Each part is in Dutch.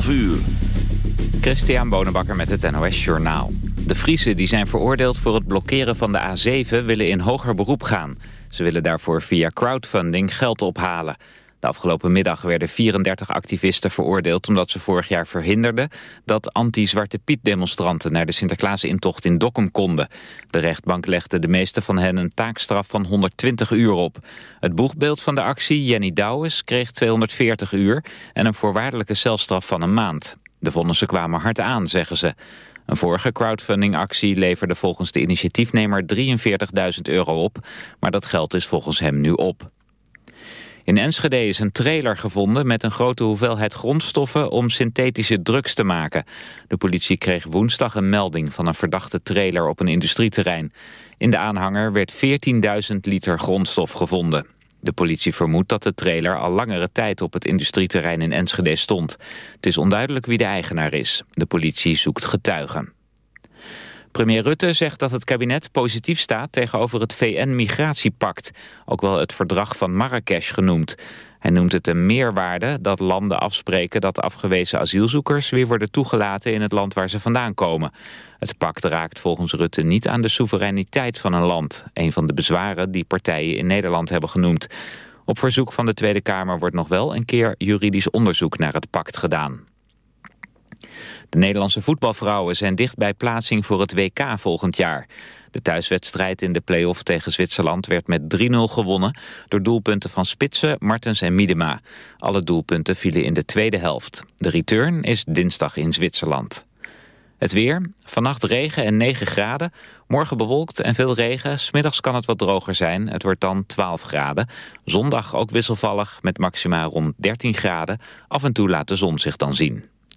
12 uur. Christian Bonenbakker met het NOS Journaal. De Friese die zijn veroordeeld voor het blokkeren van de A7 willen in hoger beroep gaan. Ze willen daarvoor via crowdfunding geld ophalen. De afgelopen middag werden 34 activisten veroordeeld... omdat ze vorig jaar verhinderden dat anti-Zwarte Piet-demonstranten... naar de Sinterklaasintocht in Dokkum konden. De rechtbank legde de meeste van hen een taakstraf van 120 uur op. Het boegbeeld van de actie, Jenny Douwes, kreeg 240 uur... en een voorwaardelijke celstraf van een maand. De vonnissen kwamen hard aan, zeggen ze. Een vorige crowdfundingactie leverde volgens de initiatiefnemer 43.000 euro op... maar dat geld is volgens hem nu op. In Enschede is een trailer gevonden met een grote hoeveelheid grondstoffen om synthetische drugs te maken. De politie kreeg woensdag een melding van een verdachte trailer op een industrieterrein. In de aanhanger werd 14.000 liter grondstof gevonden. De politie vermoedt dat de trailer al langere tijd op het industrieterrein in Enschede stond. Het is onduidelijk wie de eigenaar is. De politie zoekt getuigen. Premier Rutte zegt dat het kabinet positief staat tegenover het VN-migratiepact, ook wel het verdrag van Marrakesh genoemd. Hij noemt het een meerwaarde dat landen afspreken dat afgewezen asielzoekers weer worden toegelaten in het land waar ze vandaan komen. Het pact raakt volgens Rutte niet aan de soevereiniteit van een land, een van de bezwaren die partijen in Nederland hebben genoemd. Op verzoek van de Tweede Kamer wordt nog wel een keer juridisch onderzoek naar het pact gedaan. De Nederlandse voetbalvrouwen zijn dicht bij plaatsing voor het WK volgend jaar. De thuiswedstrijd in de play-off tegen Zwitserland werd met 3-0 gewonnen... door doelpunten van Spitsen, Martens en Miedema. Alle doelpunten vielen in de tweede helft. De return is dinsdag in Zwitserland. Het weer, vannacht regen en 9 graden. Morgen bewolkt en veel regen. Smiddags kan het wat droger zijn. Het wordt dan 12 graden. Zondag ook wisselvallig met maxima rond 13 graden. Af en toe laat de zon zich dan zien.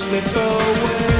slip away.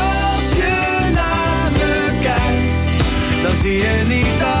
zie je niet aan.